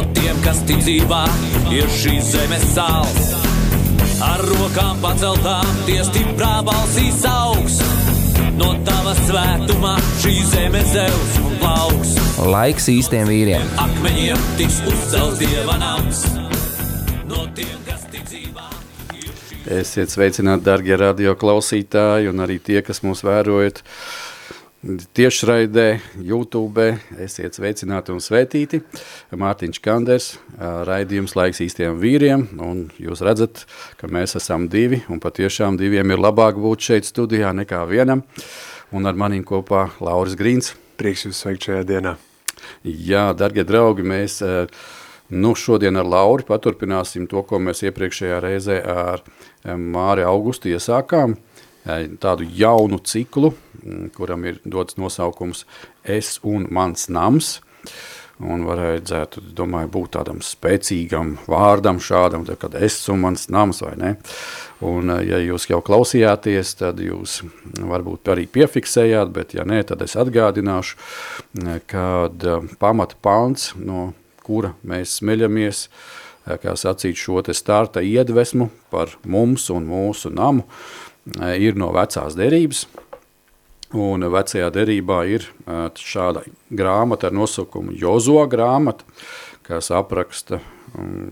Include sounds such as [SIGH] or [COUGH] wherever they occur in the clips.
No tiem, kas tic dzīvā, ir šīs zemes sāls. Ar rokām paceltām, tie stiprā balsīs augs. No tava svētumā šī zeme zeus un plauks. Laiks īstiem vīriem. Akmeņiem tiks uzcelts dieva nams. No tiem, kas tic dzīvā. Esiet sveicināti, darbie radio klausītāji, un arī tie, kas mūs vērojat tiešraidē, YouTube. Esiet sveicināti un svētīti. Mārtiņš Kanders, raidījums laiks īstiem vīriem, un jūs redzat, ka mēs esam divi, un patiešām diviem ir labāk būt šeit studijā nekā vienam, un ar maniem kopā Lauris Grīns. Prieks jūs sveikt šajā dienā. Jā, darbie draugi, mēs nu, šodien ar Lauri paturpināsim to, ko mēs iepriekšējā reizē ar Māri Augustu iesākām – tādu jaunu ciklu, kuram ir dots nosaukums Es un mans nams. Un varētu, domāju, būt tādam spēcīgam vārdam šādam, tā, kad es un mans nams, vai ne? Un, ja jūs jau klausījāties, tad jūs varbūt arī piefiksējāt, bet ja nē, tad es atgādināšu, kad pamata pants, no kura mēs smeļamies, kā sacīt šo te starta iedvesmu par mums un mūsu namu, ir no vecās derības. Un vecajā derībā ir šāda grāmata ar nosaukumu Jozo grāmata, kas apraksta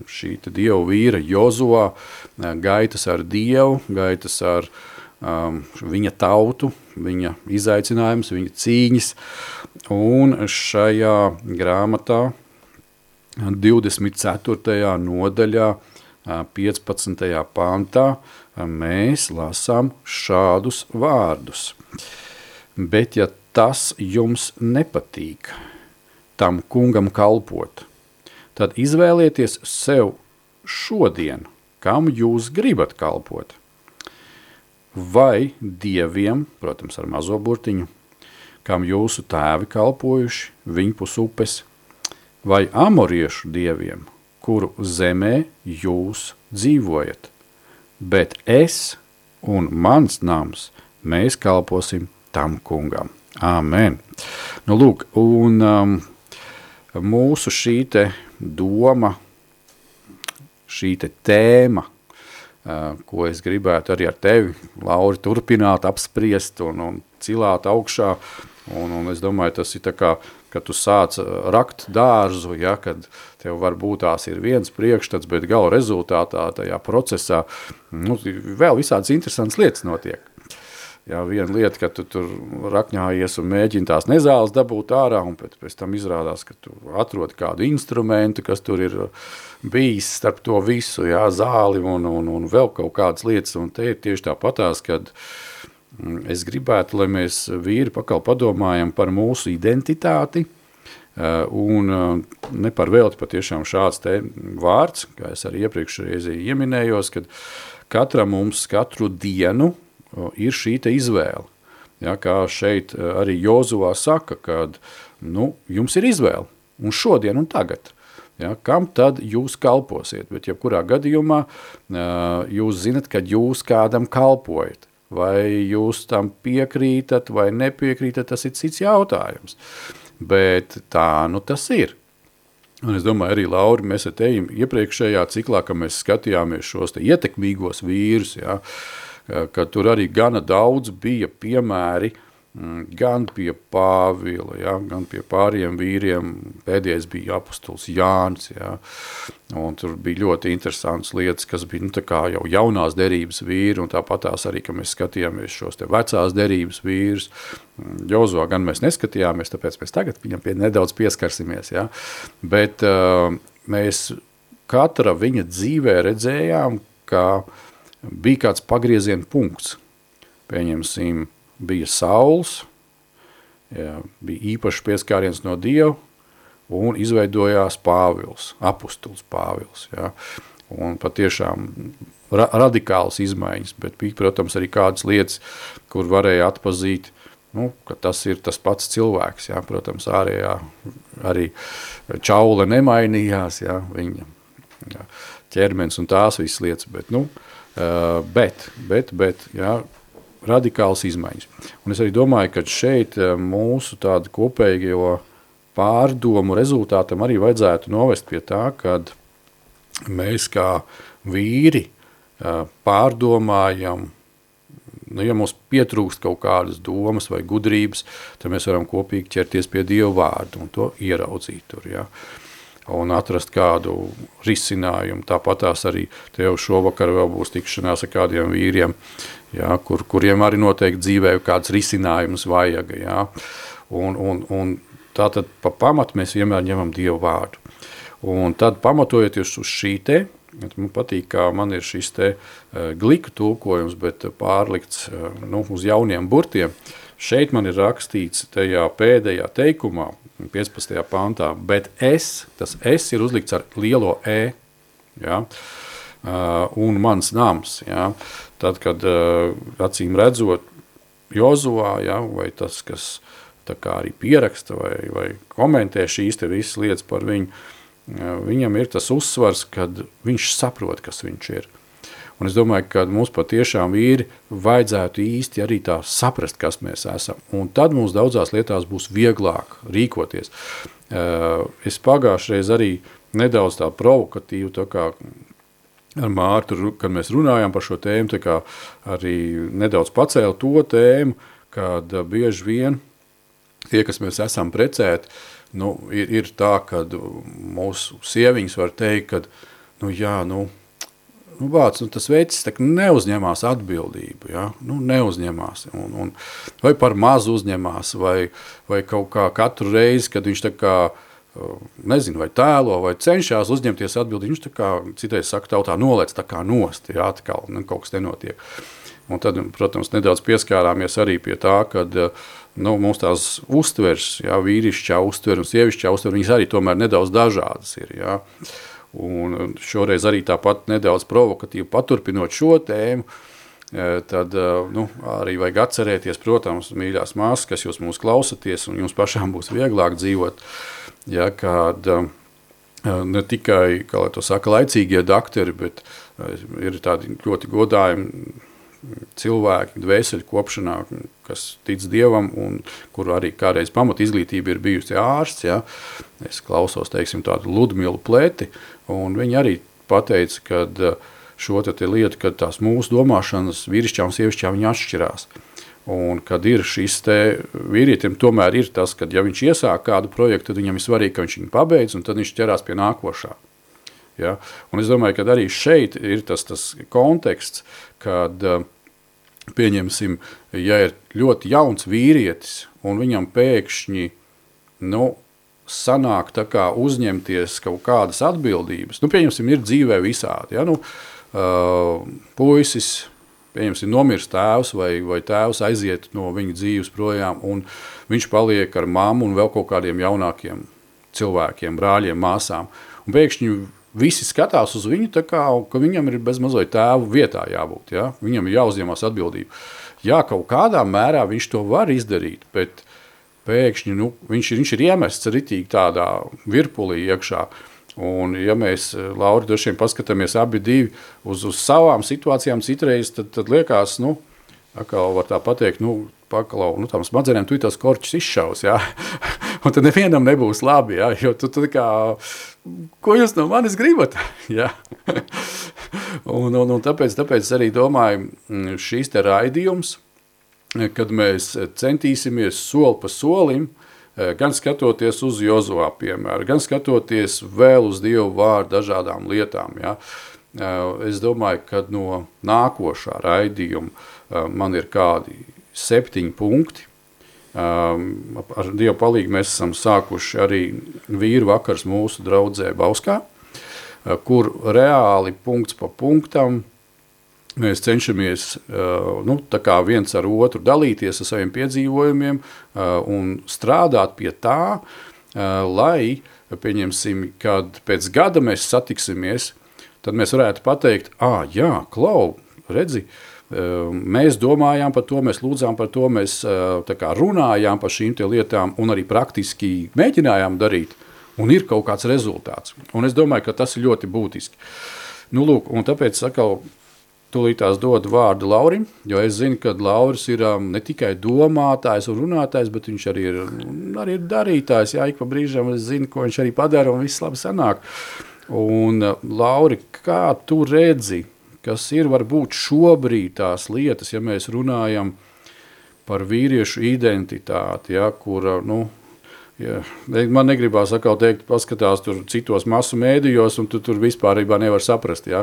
šī dievu vīra Jozo gaitas ar dievu, gaitas ar um, viņa tautu, viņa izaicinājums, viņa cīņas. Un šajā grāmatā 24. nodaļā 15. pantā mēs lasām šādus vārdus. Bet ja tas jums nepatīk, tam kungam kalpot, tad izvēlieties sev šodien, kam jūs gribat kalpot. Vai dieviem, protams, ar mazo burtiņu, kam jūsu tēvi kalpojuši viņpus upes, vai amoriešu dieviem, kuru zemē jūs dzīvojat – bet es un mans nams, mēs kalposim tam kungam. Āmen. Nu, lūk, un um, mūsu šī te doma, šī te tēma, uh, ko es gribētu arī ar tevi, Lauri, turpināt apspriest un, un cilāt augšā, un, un es domāju, tas ir tā kā, kad tu sāc rakt dārzu, ja, kad uh, tev varbūt tās ir viens priekšstats, bet gala rezultātā tajā procesā nu, vēl visādas interesantas lietas notiek. Jā, viena lieta, ka tu tur rakņājies un mēģini tās nezāles dabūt ārā, un pēc, pēc tam izrādās, ka tu atrodi kādu instrumentu, kas tur ir bijis starp to visu, jā, zāli un, un, un vēl kaut kādas lietas, un te ir tieši tāpatās, kad mm, es gribētu, lai mēs vīri pakal padomājam par mūsu identitāti, un eh, ne par velti patiešām šāds te vārds, kā es arī iepriekšreiz ieminējos, kad katram mums katru dienu eh, ir šī te izvēle. Ja, kā šeit arī Jozuvā saka, kad nu, jums ir izvēle, un šodien un tagad. Ja, kam tad jūs kalposiet? Bet jebkurā gadījumā jūs zinat, kad jūs kādam kalpojat. Vai jūs tam piekrītat vai nepiekrītat, tas ir cits jautājums bet tā nu tas ir. Un es domāju, arī Lauri, mēs te ejam iepriekšējā ciklā, ka mēs skatījāmies šos te ietekmīgos vīrus, ja, ka tur arī gana daudz bija piemēri, Mm, gan pie Pāvila, ja, gan pie pāriem vīriem. Pēdējais bija apustuls Jānis. Ja, un tur bija ļoti interesants lietas, kas bija nu, jau jaunās derības vīri, un tāpat tās arī, ka mēs skatījāmies šos te vecās derības vīrus. Jozo gan mēs neskatījāmies, tāpēc mēs tagad viņam pie, nedaudz pieskarsimies. Ja, bet uh, mēs katra viņa dzīvē redzējām, ka bija kāds pagrieziena punkts. Pieņemsim, bija saules, jā, bija īpašs pieskāriens no Dieva, un izveidojās Pāvils, apustuls Pāvils. Ja? Un patiešām ra radikāls izmaiņas, bet bija, protams, arī kādas lietas, kur varēja atpazīt, nu, tas ir tas pats cilvēks. Ja? Protams, ārējā arī čaule nemainījās, ja? viņa ja? ķermenis un tās visas lietas, bet, nu, bet, bet, bet, ja? radikāls izmaiņas. Un es arī domāju, ka šeit mūsu tāda kopējo pārdomu rezultātam arī vajadzētu novest pie tā, kad mēs kā vīri pārdomājam, nu, ja mums pietrūkst kaut kādas domas vai gudrības, tad mēs varam kopīgi ķerties pie Dieva vārdu un to ieraudzīt tur, ja. un atrast kādu risinājumu. Tāpat tās arī tev šovakar vēl būs tikšanās ar kādiem vīriem, ja, kur, kuriem arī noteikti dzīvē kāds risinājums vajag. Ja. Un, un, un tātad pa pamatu mēs vienmēr ņemam Dievu vārdu. Un tad pamatojoties uz šī te, man patīk, kā man ir šis te uh, gliku tulkojums, bet pārlikts uh, nu, uz jauniem burtiem. Šeit man ir rakstīts tajā pēdējā teikumā, 15. pantā, bet es, tas es ir uzlikts ar lielo E, ja, un mans nams, ja, tad, kad acīm redzot Jozuvā, ja, vai tas, kas tā kā arī pieraksta vai, vai komentē šīs te visas lietas par viņu, viņam ir tas uzsvars, kad viņš saprot, kas viņš ir. Un es domāju, ka mums patiešām vīri vajadzētu īsti arī tā saprast, kas mēs esam. Un tad mums daudzās lietās būs vieglāk rīkoties. Es pagājušreiz arī nedaudz tā provokatīvi, tā kā ar Mārtu, kad mēs runājām par šo tēmu, tā kā arī nedaudz pacēla to tēmu, kad bieži vien tie, kas mēs esam precēti, nu, ir, ir tā, ka mūsu sieviņas var teikt, ka, nu, jā, nu, nu, vārds, nu, tas veids tak neuzņemās atbildību, ja? nu, neuzņemās, un, un, vai par mazu uzņemās, vai, vai kaut kā katru reizi, kad viņš tā kā, nezinu, vai tēlo, vai cenšas uzņemties atbildību, viņš tā kā, citais saka, tautā nolēc tā kā nost, jā, tā kā nu, kaut kas nenotiek. Un tad, protams, nedaudz pieskārāmies arī pie tā, kad uh, nu, mums tās uztveres, jā, vīrišķā uztvere un sievišķā uztvere, viņas arī tomēr nedaudz dažādas ir. Jā. Un šoreiz arī tāpat nedaudz provokatīvi paturpinot šo tēmu, e, tad e, nu, arī vajag atcerēties, protams, mīļās māsas, kas jūs mūs klausaties, un jums pašām būs vieglāk dzīvot, ja, kad e, ne tikai, kā lai to saka, laicīgie daktori, bet ir tādi ļoti godājumi cilvēki dvēseli kopšanā, kas tic Dievam un kur arī kādreiz pamat izglītība ir bijusi ārsts, ja, es klausos, teiksim, tādu Ludmilu plēti, un viņi arī pateica, ka uh, šo te lietu, kad tās mūsu domāšanas vīrišķā un sievišķā viņi atšķirās. Un kad ir šis te vīrietim, tomēr ir tas, ka ja viņš iesāk kādu projektu, tad viņam ir svarīgi, ka viņš viņu pabeidz, un tad viņš ķerās pie nākošā. Ja? Un es domāju, ka arī šeit ir tas, tas konteksts, kad uh, pieņemsim, ja ir ļoti jauns vīrietis un viņam pēkšņi nu, sanāk tā kā uzņemties kaut kādas atbildības, nu, pieņemsim, ir dzīvē visādi, ja, nu, uh, puisis, pieņemsim, nomirst tēvs vai, vai tēvs aiziet no viņa dzīves projām un viņš paliek ar mammu un vēl kaut kādiem jaunākiem cilvēkiem, brāļiem, māsām, un pēkšņi visi skatās uz viņu, kā, ka viņam ir bezmazliet tēvu vietā jābūt. Ja? Viņam ir jāuzņemās atbildība. Jā, kaut kādā mērā viņš to var izdarīt, bet pēkšņi nu, viņš, viņš ir iemests ritīgi tādā virpulī iekšā. Un, ja mēs, Laura, vien paskatāmies abi divi uz, uz savām situācijām citreiz, tad, tad liekas, nu, atkal var tā pateikt, nu, paklau, nu, tām smadzenēm tu tās korķis izšaus, jā. [LAUGHS] un tad nevienam nebūs labi, jā, jo tu, tu kā, ko jūs no manis gribat, [LAUGHS] jā. un, un, un tāpēc, tāpēc arī domāju, mm, šīs te raidījums, kad mēs centīsimies soli pa solim, eh, gan skatoties uz Jozovā piemēru, gan skatoties vēl uz Dievu vārdu dažādām lietām, jā. Eh, es domāju, ka no nākošā raidījuma eh, man ir kādi septiņi punkti. Um, ar Dievu palīdzību mēs esam sākuši arī vīru vakars mūsu draudzē Bauskā, uh, kur reāli punkts pa punktam mēs cenšamies uh, nu, viens ar otru dalīties ar saviem piedzīvojumiem uh, un strādāt pie tā, lai, pieņemsim, kad pēc gada mēs satiksimies, tad mēs varētu pateikt, ah, jā, klau, redzi, mēs domājām par to, mēs lūdzām par to, mēs kā, runājām par šīm lietām un arī praktiski mēģinājām darīt, un ir kaut kāds rezultāts. Un es domāju, ka tas ir ļoti būtiski. Nu, lūk, un tāpēc sakau, Tūlīt tās dodu vārdu Laurim, jo es zinu, ka Lauris ir um, ne tikai domātājs un runātājs, bet viņš arī ir, arī ir darītājs. Jā, ik pa brīžam es zinu, ko viņš arī padara un viss labi sanāk. Un, uh, Lauri, kā tu redzi, kas ir varbūt šobrīd tās lietas, ja mēs runājam par vīriešu identitāti, ja, kur, nu, Ja. Man negribās atkal teikt, paskatās tur citos masu mēdījos, un tu tur vispār nevar saprast, ja,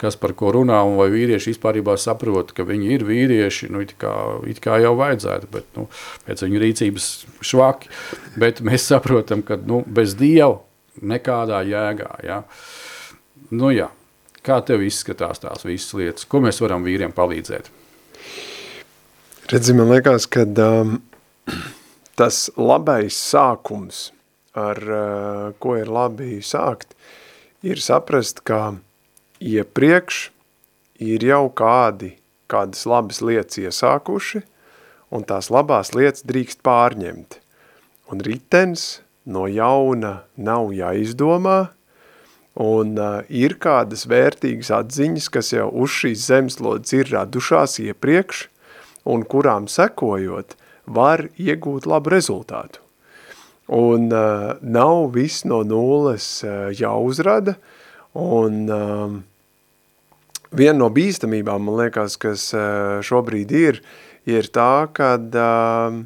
kas par ko runā, un vai vīrieši vispār saprot, ka viņi ir vīrieši, nu, it kā, it kā jau vajadzētu, bet nu, pēc viņu rīcības švaki, bet mēs saprotam, ka nu, bez Dieva nekādā jēgā. Ja. Nu, jā. Kā tev izskatās tās visas lietas? Ko mēs varam vīriem palīdzēt? Redzi, man liekas, ka um, tas labais sākums, ar uh, ko ir labi sākt, ir saprast, ka iepriekš ir jau kādi, kādas labas lietas iesākuši, un tās labās lietas drīkst pārņemt. Un ritens no jauna nav jāizdomā, un uh, ir kādas vērtīgas atziņas, kas jau uz šīs zemeslodes ir radušās iepriekš, un kurām sekojot – var iegūt labu rezultātu. Un uh, nav viss no nulles uh, jāuzrada, un um, viena no bīstamībām, man liekas, kas uh, šobrīd ir, ir tā, kad uh,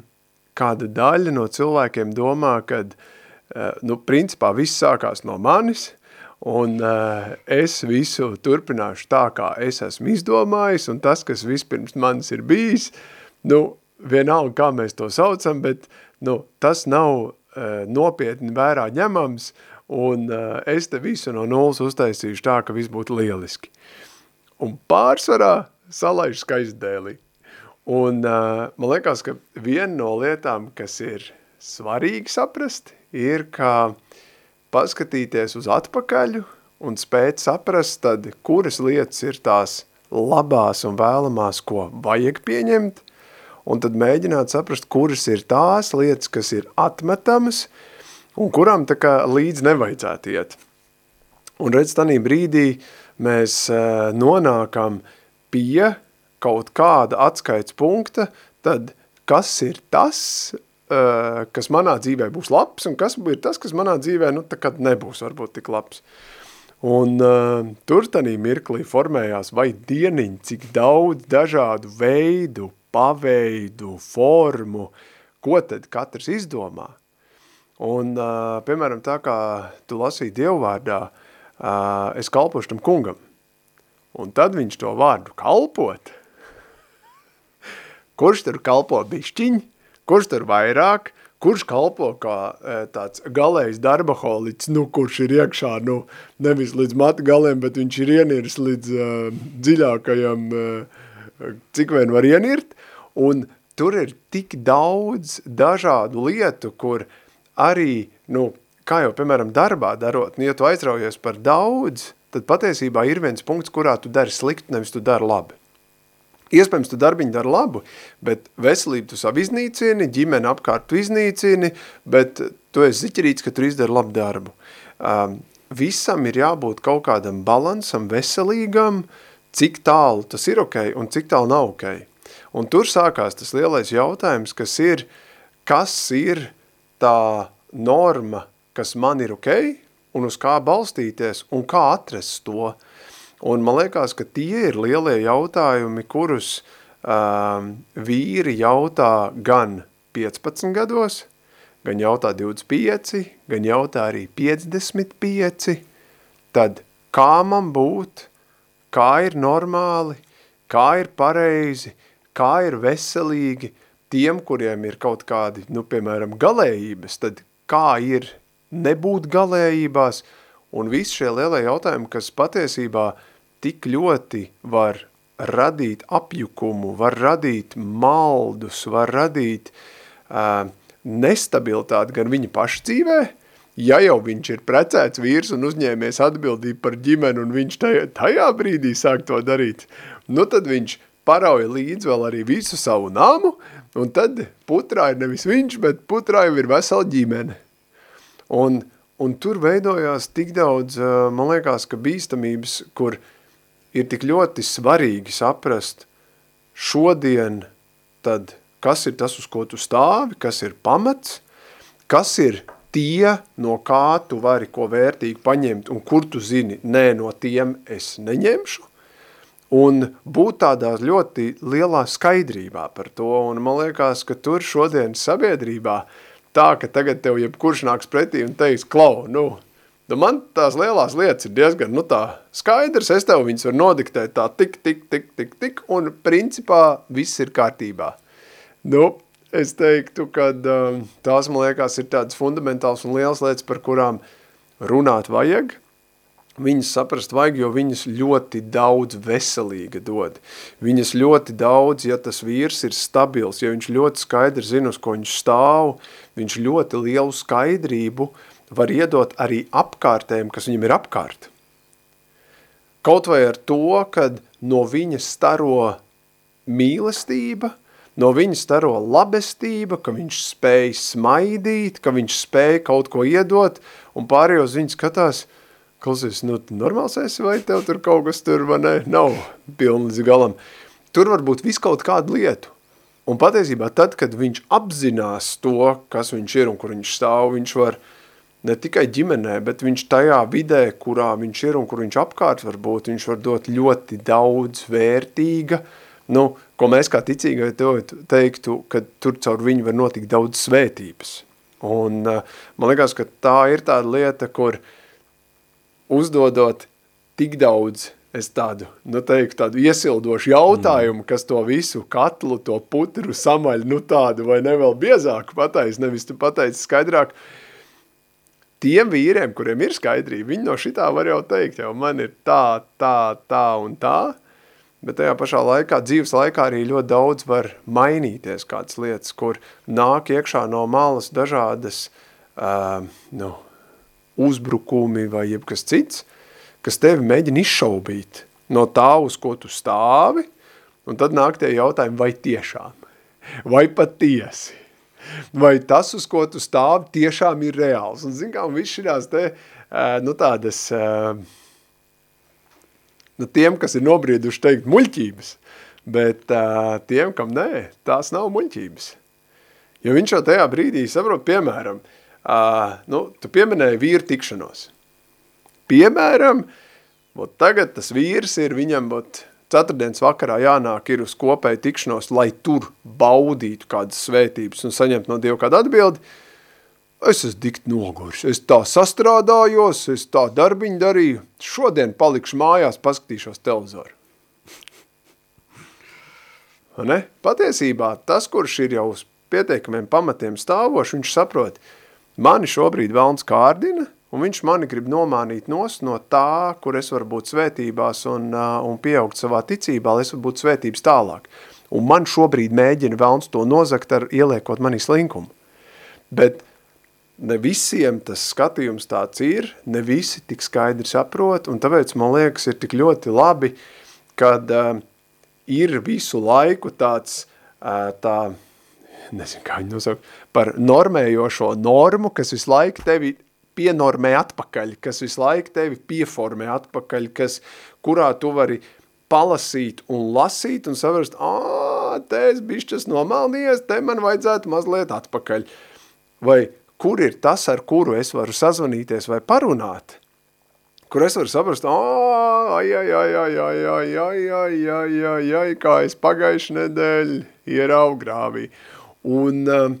kāda daļa no cilvēkiem domā, kad, uh, nu, principā viss sākās no manis, un uh, es visu turpināšu tā, kā es esmu izdomājis, un tas, kas vispirms manis ir bijis, nu, vienalga, kā mēs to saucam, bet nu, tas nav uh, nopietni vērā ņemams, un uh, es te visu no nulles uztaisīšu tā, ka viss būtu lieliski. Un pārsvarā salaišu skaistdēlī. Un uh, man liekas, ka viena no lietām, kas ir svarīgi saprast, ir, ka paskatīties uz atpakaļu un spēt saprast, tad kuras lietas ir tās labās un vēlamās, ko vajag pieņemt, un tad mēģināt saprast, kuras ir tās lietas, kas ir atmetamas, un kurām tā kā līdz nevajadzētu iet. Un redz, tanī brīdī mēs nonākam pie kaut kāda atskaits punkta, tad kas ir tas, kas manā dzīvē būs labs, un kas ir tas, kas manā dzīvē, nu, nebūs varbūt tik labs. Un uh, tur tanī mirklī formējās vai dieniņi, cik daudz dažādu veidu, paveidu, formu, ko tad katrs izdomā. Un, uh, piemēram, tā kā tu lasīji Dievvārdā, uh, es kalpošu tam kungam. Un tad viņš to vārdu kalpot. [LAUGHS] Kurš tur kalpo bišķiņ, kurš tur vairāk, kurš kalpo kā tāds galējs darbaholics, nu, kurš ir iekšā, nu, nevis līdz matu galiem, bet viņš ir ienirs līdz uh, dziļākajam, uh, cik vien var ienirt, un tur ir tik daudz dažādu lietu, kur arī, nu, kā jau, piemēram, darbā darot, nu, ja tu aizraujies par daudz, tad patiesībā ir viens punkts, kurā tu dari slikti, nevis tu dari labi. Iespējams, tu darbiņu dari labu, bet veselību tu savu iznīcini, ģimeni apkārt tu iznīcini, bet tu esi ziķerīts, ka tu izdari labu darbu. Um, visam ir jābūt kaut kādam balansam, veselīgam, cik tālu tas ir ok un cik tālu nav ok. Un tur sākās tas lielais jautājums, kas ir, kas ir tā norma, kas man ir ok, un uz kā balstīties, un kā atrast to. Un man liekas, ka tie ir lielie jautājumi, kurus um, vīri jautā gan 15 gados, gan jautā 25, gan jautā arī 55, tad kā man būt, kā ir normāli, kā ir pareizi, kā ir veselīgi tiem, kuriem ir kaut kādi, nu, piemēram, galējības, tad kā ir nebūt galējībās, un visi šie lielie jautājumi, kas patiesībā tik ļoti var radīt apjukumu, var radīt maldus, var radīt uh, nestabilitāti gan viņa paša dzīvē, ja jau viņš ir precēts vīrs un uzņēmies atbildību par ģimeni un viņš tajā, tajā brīdī sāk to darīt, nu tad viņš parauja līdz vēl arī visu savu namu, un tad putrā ir nevis viņš, bet putrā jau ir vesela ģimene. Un, un tur veidojās tik daudz, man liekas, ka bīstamības, kur ir tik ļoti svarīgi saprast šodien, tad kas ir tas, uz ko tu stāvi, kas ir pamats, kas ir tie, no kā tu vari ko vērtīgi paņemt, un kur tu zini, nē, no tiem es neņemšu, un būt tādā ļoti lielā skaidrībā par to, un man liekas, ka tur šodienas sabiedrībā tā, ka tagad tev jebkurš nāks pretī un teiks, klau, nu, nu man tās lielās lietas ir diezgan, nu skaidrs, es tev viņas var nodiktēt tā tik, tik, tik, tik, tik, un principā viss ir kārtībā. Nu, Es teiktu, ka um, tās, man liekas, ir tādas fundamentāls un liels lietas, par kurām runāt vajag. Viņas saprast vajag, jo viņas ļoti daudz veselīga dod. Viņas ļoti daudz, ja tas vīrs ir stabils, ja viņš ļoti skaidri zina, uz ko viņš stāv, viņš ļoti lielu skaidrību var iedot arī apkārtējiem, kas viņam ir apkārt. Kaut vai ar to, kad no viņa staro mīlestība – no viņa staro labestība, ka viņš spēj smaidīt, ka viņš spēj kaut ko iedot, un pārējos viņi skatās, klausies, nu, normāls esi, vai tev tur kaut kas tur, vai ne, nav pilni līdz galam. Tur var būt visu kaut kādu lietu. Un patiesībā tad, kad viņš apzinās to, kas viņš ir un kur viņš stāv, viņš var ne tikai ģimenē, bet viņš tajā vidē, kurā viņš ir un kur viņš apkārt var būt, viņš var dot ļoti daudz vērtīga, nu, ko mēs kā ticīgai teiktu, ka tur caur viņu var notikt daudz svētības. Un uh, man liekas, ka tā ir tāda lieta, kur uzdodot tik daudz, es tādu, nu teiktu, tādu iesildošu jautājumu, mm. kas to visu katlu, to putru samaļ, nu tādu vai ne vēl biezāku pateic, nevis tu pateici skaidrāk, tiem vīriem, kuriem ir skaidrība, viņi no šitā var jau teikt, jau man ir tā, tā, tā un tā, bet tajā pašā laikā, dzīves laikā arī ļoti daudz var mainīties kādas lietas, kur nāk iekšā no malas dažādas uh, nu, uzbrukumi vai jebkas cits, kas tevi mēģina izšaubīt no tā, uz ko tu stāvi, un tad nāk tie jautājumi, vai tiešām, vai patiesi, vai tas, uz ko tu stāvi, tiešām ir reāls. Un, zin kā, un viss šīs te, nu, tādas... Nu, tiem, kas ir nobrieduši teikt muļķības, bet tiem, kam nē, tās nav muļķības. Jo viņš jau tajā brīdī saprot, piemēram, nu, tu pieminēji vīru tikšanos. Piemēram, ot, tagad tas vīrs ir viņam, ot, ceturtdienas vakarā jānāk ir uz kopēju tikšanos, lai tur baudītu kādas svētības un saņemt no Dieva kādu atbildi, Es esmu dikt nogurs, es tā sastrādājos, es tā darbiņu darīju, šodien palikšu mājās, paskatīšos televizoru. [LAUGHS] ne? Patiesībā tas, kurš ir jau uz pieteikamiem pamatiem stāvoši, viņš saprot, mani šobrīd velns kārdina, un viņš mani grib nomānīt nos no tā, kur es varu būt svētībās un, un pieaugt savā ticībā, lai es varu būt svētības tālāk. Un man šobrīd mēģina velns to nozakt ar ieliekot manī slinkumu. Bet ne visiem tas skatījums tāds ir, ne visi tik skaidri saprot, un tāpēc, man liekas, ir tik ļoti labi, kad uh, ir visu laiku tāds, uh, tā, nezinu, kā viņu nosaukt, par normējošo normu, kas visu laiku tevi pienormē atpakaļ, kas visu laiku tevi pieformē atpakaļ, kas, kurā tu vari palasīt un lasīt un saprast, ā, te es bišķas nomaldījies, te man vajadzētu mazliet atpakaļ. Vai kur ir tas, ar kuru es varu sazvanīties vai parunāt, kur es varu saprast, ai, ai, ai, ai, ai, ai, ai, ai, ai, ai, ai, kā es pagājuši nedēļ ieraugu grāvī. Un um,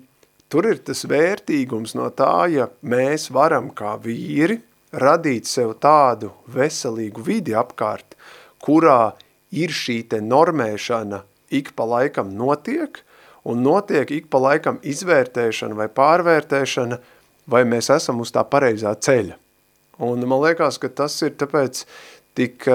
tur ir tas vērtīgums no tā, ja mēs varam kā vīri radīt sev tādu veselīgu vidi apkārt, kurā ir šī te normēšana ik pa laikam notiek – un notiek ik pa laikam izvērtēšana vai pārvērtēšana, vai mēs esam uz tā pareizā ceļa. Un man liekas, ka tas ir tāpēc tik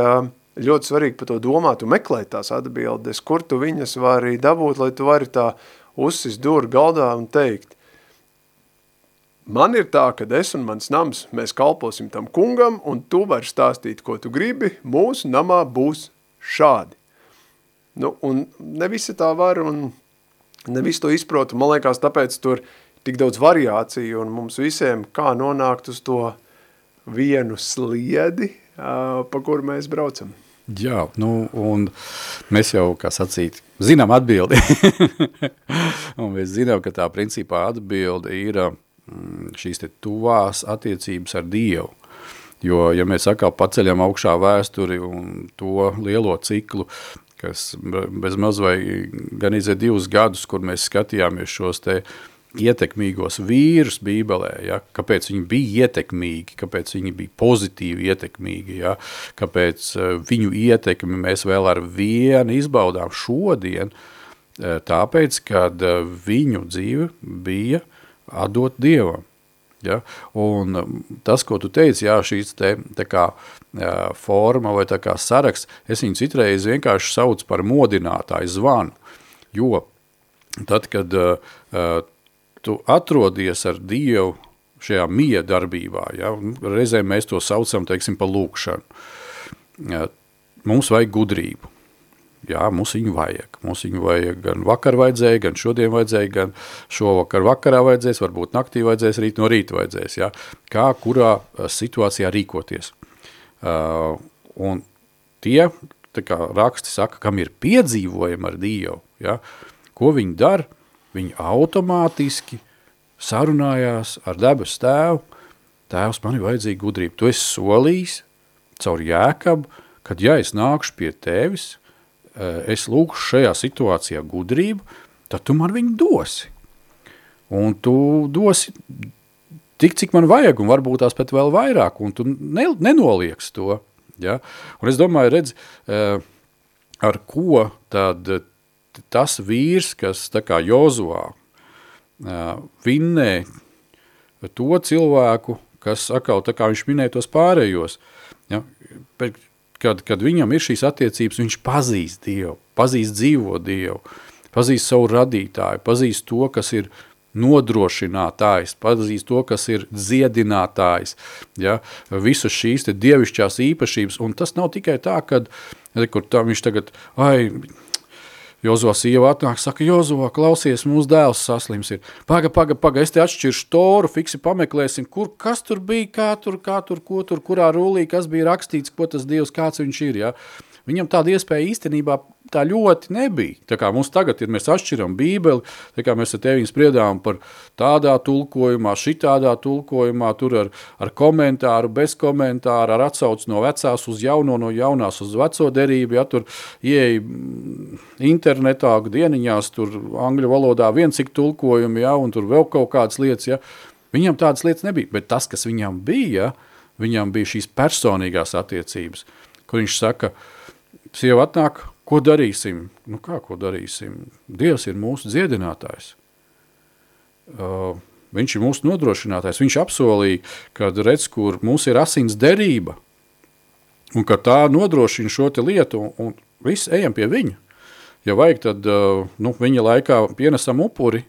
ļoti svarīgi par to domāt un meklēt tās atbildes, kur tu viņas vari dabūt, lai tu vari tā uzsist duru galdā un teikt, man ir tā, ka es un mans nams, mēs kalposim tam kungam, un tu vari stāstīt, ko tu gribi, mūsu namā būs šādi. Nu, un ne visi tā var, un ne visi to izprotu. Man liekas, tāpēc tur tik daudz variāciju, un mums visiem kā nonākt uz to vienu sliedi, pa kuru mēs braucam. Jā, nu, un mēs jau, kā sacīt, zinām atbildi. [LAUGHS] un mēs zinām, ka tā principā atbilde ir mm, šīs te tuvās attiecības ar Dievu. Jo, ja mēs atkal paceļam augšā vēsturi un to lielo ciklu, kas bez maz vai gan izē divus gadus, kur mēs skatījāmies šos te uh, ietekmīgos vīrus Bībelē, ja? kāpēc viņi bija ietekmīgi, kāpēc viņi bija pozitīvi ietekmīgi, ja? kāpēc uh, viņu ietekmi mēs vēl ar vienu izbaudām šodien, uh, tāpēc, kad uh, viņu dzīve bija atdot Dievam. Ja? Un tas, ko tu teici, jā, šīs te, tā kā forma vai tā kā saraksts, es viņu citreiz vienkārši sauc par modinātāju zvanu, jo tad, kad uh, tu atrodies ar Dievu šajā miedarbībā, ja? reizēm mēs to saucam, teiksim, pa lūkšanu. Ja? Mums vajag gudrību. Jā, mums viņu vajag. Mums viņu vajag gan vakar vajadzēja, gan šodien vajadzēja, gan šovakar vakarā vajadzēs, varbūt naktī vajadzēs, rīt no rīta vajadzēs. Jā. Kā kurā situācijā rīkoties. Uh, un tie, tā kā raksti saka, kam ir piedzīvojumi ar Dievu, ja, ko viņi dara, Viņi automātiski sarunājās ar debes tēvu. Tēvs, man ir vajadzīga gudrība. Tu esi solījis caur jēkabu, kad ja es nākšu pie tevis, eh, es lūkšu šajā situācijā gudrību, tad tu man viņu dosi. Un tu dosi tik, cik man vajag, un varbūt tās pat vēl vairāk, un tu ne, nenolieks to. Ja? Un es domāju, redz, eh, ar ko tad tas vīrs, kas tā kā Jozuvā vinnē to cilvēku, kas atkal, tā kā viņš minēja tos pārējos, ja, kad, kad viņam ir šīs attiecības, viņš pazīst Dievu, pazīst dzīvo Dievu, pazīst savu radītāju, pazīst to, kas ir nodrošinātājs, pazīst to, kas ir dziedinātājs, ja, visas šīs te dievišķās īpašības, un tas nav tikai tā, kad, kur tā viņš tagad, ai, Jozo sieva atnāk, saka, Jozo, klausies, mūsu dēls saslims ir. Paga, paga, paga, es te atšķiršu toru, fiksi pameklēsim, kur, kas tur bija, kā tur, kā tur, ko tur, kurā rulī, kas bija rakstīts, ko tas Dievs, kāds viņš ir, ja. Viņam tāda iespēja īstenībā tā ļoti nebija. Tā kā mums tagad ir, mēs atšķiram bībeli, tā kā mēs ar tevi spriedām par tādā tulkojumā, šitādā tulkojumā, tur ar, ar komentāru, bez komentāru, ar atsauc no vecās uz jauno, no jaunās uz veco derību, ja tur ieeja mm, internetā, dieniņās, tur angļu valodā viens cik tulkojumi, ja, un tur vēl kaut kādas lietas, ja. Viņam tādas lietas nebija, bet tas, kas viņam bija, viņam bija šīs personīgās attiecības, kur viņš saka, sieva atnāk, Ko darīsim? Nu kā, ko darīsim? Dievs ir mūsu dziedinātājs. Uh, viņš ir mūsu nodrošinātājs. Viņš apsolīja, ka redz, kur mums ir asins derība, un ka tā nodrošina šo lietu, un, un viss ejam pie viņa. Ja vajag, tad uh, nu, viņa laikā pienesam upuri,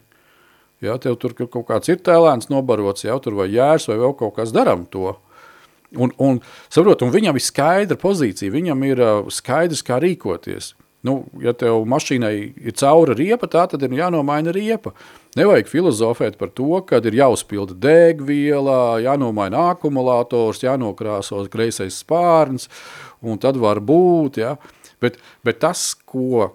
ja tev tur kaut kāds ir tēlēns nobarots, ja tur vai jērs vai vēl kaut kas daram to, Un, un, saprot, un viņam ir skaidra pozīcija, viņam ir uh, skaidrs, kā rīkoties. Nu, ja tev mašīnai ir caura riepa, tā tad ir jānomaina riepa. Nevajag filozofēt par to, kad ir jāuzpilda degviela, jānomaina akumulators, jānokrāso kreisais spārns, un tad var būt, ja, uh, Bet, bet tas, ko uh,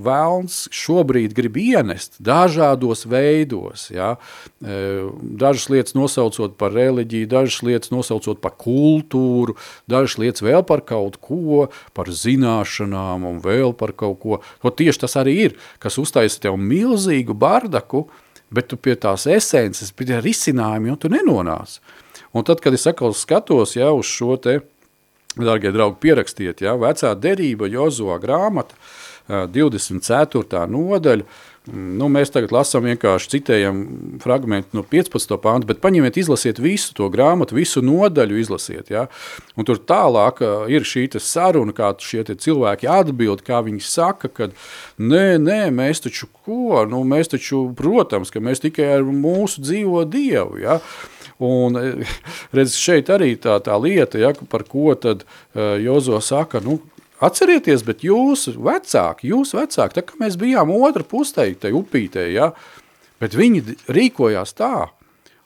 vēlns šobrīd grib ienest dažādos veidos, ja, uh, dažas lietas nosaucot par reliģiju, dažas lietas nosaucot par kultūru, dažas lietas vēl par kaut ko, par zināšanām un vēl par kaut ko. To tieši tas arī ir, kas uztaisa tev milzīgu bardaku, bet tu pie tās esences, pie risinājumi, jau tu nenonāc. Un tad, kad es atkal skatos ja, uz šo te Dārgie draugi, pierakstiet, ja, vecā derība Jozo grāmata, 24. nodaļa, Nu, mēs tagad lasām vienkārši citējam fragment no 15. pānta, bet paņemiet, izlasiet visu to grāmatu, visu nodaļu izlasiet. Ja? Un tur tālāk ir šī saruna, kā šie cilvēki atbild, kā viņi saka, ka nē, nē, mēs taču ko, nu, mēs taču, protams, ka mēs tikai ar mūsu dzīvo Dievu. Ja? Un, redz, šeit arī tā, tā lieta, ja, par ko tad uh, Jozo saka, nu, Atcerieties, bet jūs vecāki, jūs vecāki, tā kā mēs bijām otra pustē, tai upītē, ja, bet viņi rīkojās tā.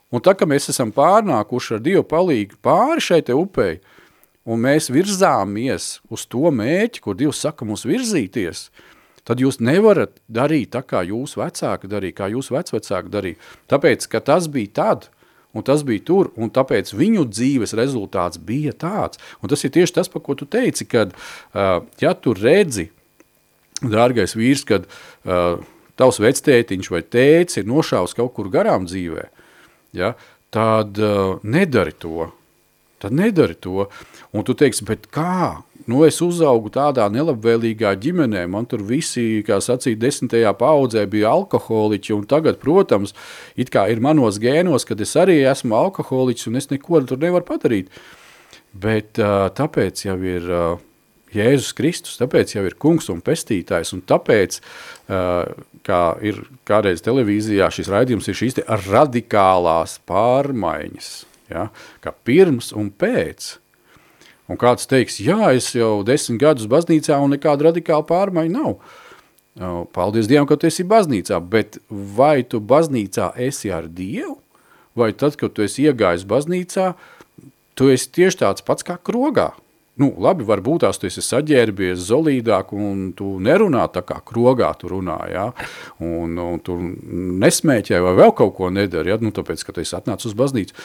Un tā, ka mēs esam pārnākuši ar Dievu palīgu pāri šai te upei, un mēs virzāmies uz to mēķi, kur Dievs saka mums virzīties, tad jūs nevarat darīt tā, kā jūs vecāki darīja, kā jūs vecvecāki darīja. Tāpēc, ka tas bija tad, Un tas bija tur, un tāpēc viņu dzīves rezultāts bija tāds. Un tas ir tieši tas, par ko tu teici, kad, uh, ja tu redzi, dārgais vīrs, kad uh, tavs vectētiņš vai tēts ir nošāvis kaut kur garām dzīvē, ja, tad uh, nedari to. Tad nedari to. Un tu teiksi, bet kā? Nu, es uzaugu tādā nelabvēlīgā ģimenē, man tur visi, kā sacīja, desmitajā paudzē bija alkoholiķi, tagad, protams, it kā ir manos gēnos, kad es arī esmu alkoholiķis, un es neko tur nevaru padarīt. Bet tāpēc jau ir Jēzus Kristus, tāpēc jau ir kungs un pestītājs, un tāpēc, kā ir kādreiz televīzijā šis raidījums, ir šīs radikālās pārmaiņas, ja, kā pirms un pēc, Un kāds teiks, jā, es jau desmit gadus baznīcā un nekāda radikāla pārmaiņa nav. Paldies Dievam, ka tu esi baznīcā, bet vai tu baznīcā esi ar Dievu? Vai tad, kad tu esi iegājis baznīcā, tu esi tieši tāds pats kā krogā? Nu, labi, varbūt tās tu esi saģērbies zolīdāk un tu nerunā tā kā krogā tu runā, ja? un, un tu nesmēķē vai vēl kaut ko nedari, ja? nu, tāpēc, ka tu esi atnācis uz baznīcu.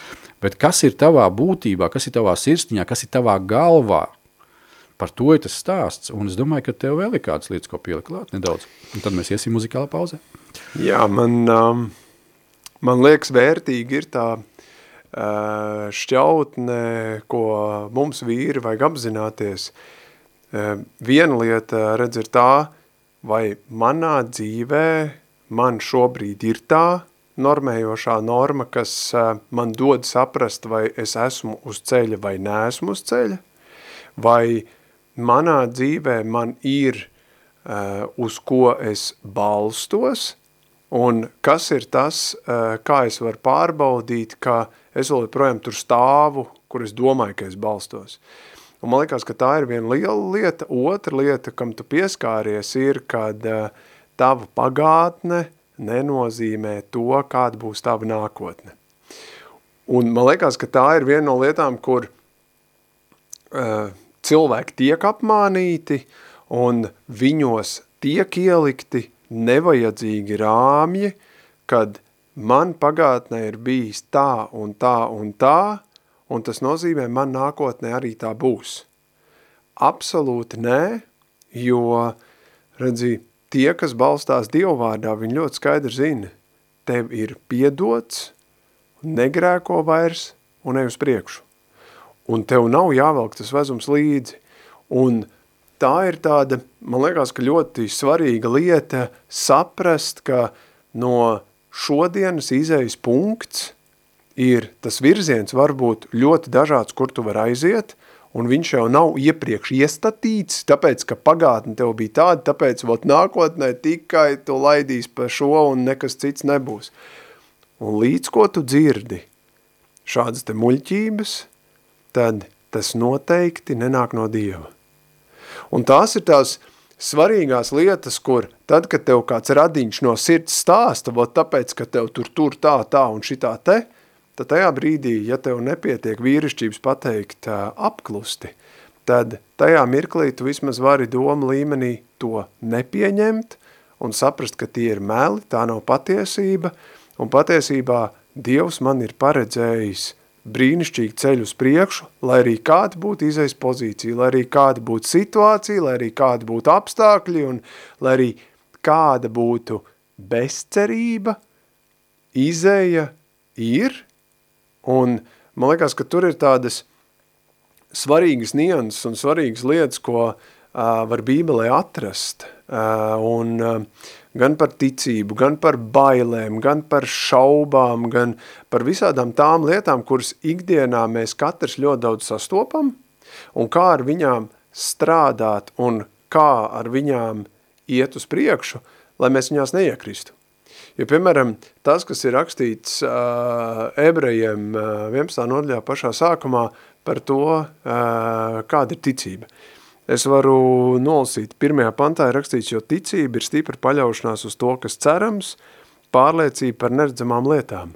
Bet kas ir tavā būtībā, kas ir tavā sirsniņā, kas ir tavā galvā? Par to ir tas stāsts, un es domāju, ka tev vēl ir kādas lietas, ko pielikt klāt nedaudz. Un tad mēs iesim muzikālā pauzē. Jā, man, um, man liekas vērtīgi ir tā šķautne, ko mums vīri vajag apzināties. Viena lieta, redz, ir tā, vai manā dzīvē man šobrīd ir tā normējošā norma, kas man dod saprast, vai es esmu uz ceļa vai neesmu uz ceļa, vai manā dzīvē man ir uz ko es balstos, un kas ir tas, kā es varu pārbaudīt, ka es vēl joprojām tur stāvu, kur es domāju, ka es balstos. Un man liekas, ka tā ir viena liela lieta. Otra lieta, kam tu pieskāries, ir, kad uh, tava pagātne nenozīmē to, kāda būs tava nākotne. Un man liekas, ka tā ir viena no lietām, kur uh, cilvēki tiek apmānīti un viņos tiek ielikti nevajadzīgi rāmji, kad man pagātnē ir bijis tā un tā un tā, un tas nozīmē, man nākotnē arī tā būs. Absolūti nē, jo, redzi, tie, kas balstās Dievvārdā, viņi ļoti skaidri zina, tev ir piedots, negrēko vairs un ej uz priekšu. Un tev nav jāvelk tas vezums līdzi. Un tā ir tāda, man liekas, ka ļoti svarīga lieta saprast, ka no šodienas izējas punkts ir tas virziens varbūt ļoti dažāds, kur tu var aiziet, un viņš jau nav iepriekš iestatīts, tāpēc, ka pagātne tev bija tāda, tāpēc vot nākotnē tikai tu laidīs pa šo un nekas cits nebūs. Un līdz ko tu dzirdi šādas te muļķības, tad tas noteikti nenāk no Dieva. Un tās ir tās, svarīgās lietas, kur tad, kad tev kāds radiņš no sirds stāsta, vot tāpēc, ka tev tur tur tā, tā un šitā te, tad tajā brīdī, ja tev nepietiek vīrišķības pateikt apklusti, tad tajā mirklī tu vismaz vari domu līmenī to nepieņemt un saprast, ka tie ir meli, tā nav patiesība, un patiesībā Dievs man ir paredzējis – brīnišķīgi ceļu uz priekšu, lai arī kāda būtu izejas pozīcija, lai arī kāda būtu situācija, lai arī kāda būtu apstākļi un lai arī kāda būtu bezcerība, izeja ir, un man liekas, ka tur ir tādas svarīgas nianses un svarīgas lietas, ko uh, var bībelē atrast, uh, un uh, gan par ticību, gan par bailēm, gan par šaubām, gan par visādām tām lietām, kuras ikdienā mēs katrs ļoti daudz sastopam, un kā ar viņām strādāt un kā ar viņām iet uz priekšu, lai mēs viņās neiekristu. Jo, piemēram, tas, kas ir rakstīts uh, ebrejiem uh, 11. nodaļā pašā sākumā par to, uh, kāda ir ticība. Es varu nolasīt, pirmajā pantā ir rakstīts, jo ticība ir stipra paļaušanās uz to, kas cerams, pārliecība par neredzamām lietām.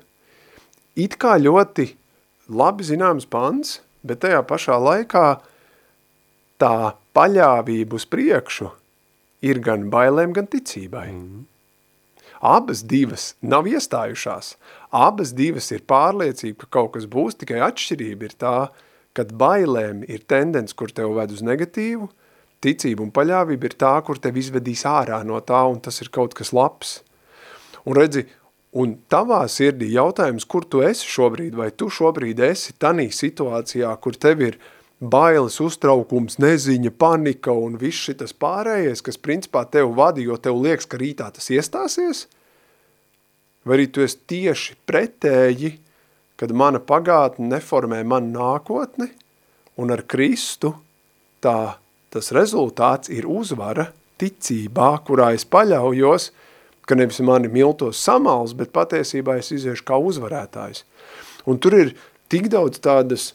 It kā ļoti labi zināms pants, bet tajā pašā laikā tā paļāvība uz priekšu ir gan bailēm, gan ticībai. Mm -hmm. Abas divas nav iestājušās. Abas divas ir pārliecība, ka kaut kas būs, tikai atšķirība ir tā, kad bailēm ir tendence, kur tev ved uz negatīvu, ticība un paļāvība ir tā, kur tev izvedīs ārā no tā, un tas ir kaut kas labs. Un redzi, un tavā sirdī jautājums, kur tu esi šobrīd, vai tu šobrīd esi tanī situācijā, kur tev ir – bailes, uztraukums, neziņa, panika un viss šitas pārējais, kas principā tev vada, jo tev liekas, ka rītā tas iestāsies? Vai arī tu esi tieši pretēji, kad mana pagātne neformē manu nākotni, un ar Kristu tā, tas rezultāts ir uzvara ticībā, kurā es paļaujos, ka nevis mani miltos samals, bet patiesībā es iziešu kā uzvarētājs. Un tur ir tik daudz tādas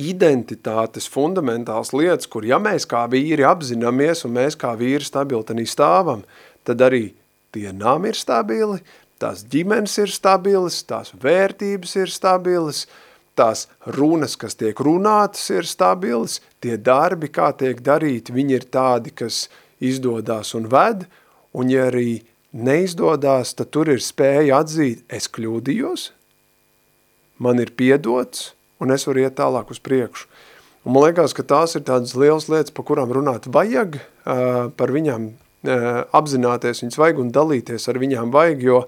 identitātes fundamentāls lietas, kur ja mēs kā vīri apzināmies un mēs kā vīri stabiltenī stāvam, tad arī tie nami ir stabili, tās ģimenes ir stabilas, tās vērtības ir stabilas, tās runas, kas tiek runātas, ir stabilas, tie darbi, kā tiek darīti, viņi ir tādi, kas izdodās un ved, un ja arī neizdodās, tad tur ir spēja atzīt, es kļūdījos, man ir piedots, un es varu iet tālāk uz priekšu. Un man liekas, ka tās ir tādas lielas lietas, par kurām runāt vajag, par viņām apzināties viņas vajag un dalīties ar viņām vajag, jo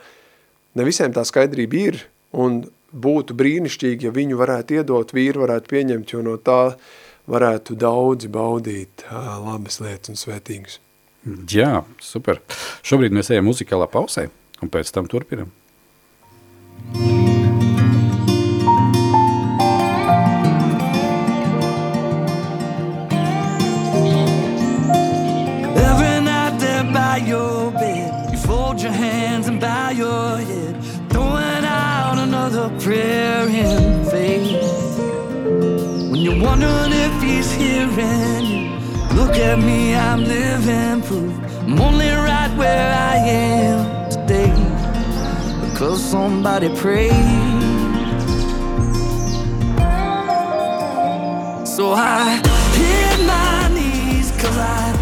ne visiem tā skaidrība ir, un būtu brīnišķīgi, ja viņu varētu iedot, vīri varētu pieņemt, jo no tā varētu daudzi baudīt labas lietas un svētīgas. Jā, super. Šobrīd mēs ejam muzikālā pausē, un pēc tam turpinam. Prayer in faith. When you're wondering if he's hearing you, look at me, I'm living proof. I'm only right where I am today because somebody prayed. So I hit my knees cause I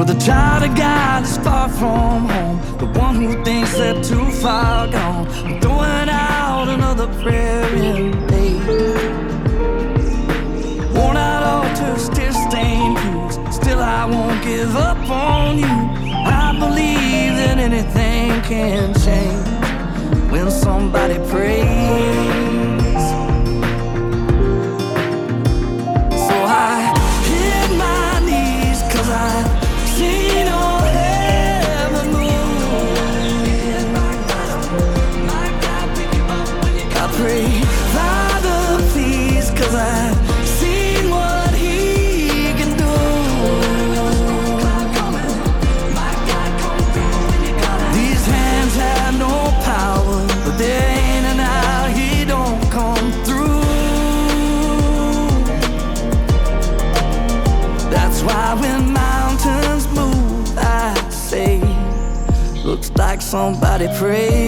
For the child of God is far from home, the one who thinks they're too far gone. I'm throwing out another prayer in faith. Worn out altars, stained pews. Still, I won't give up on you. I believe that anything can change when somebody prays. Pray.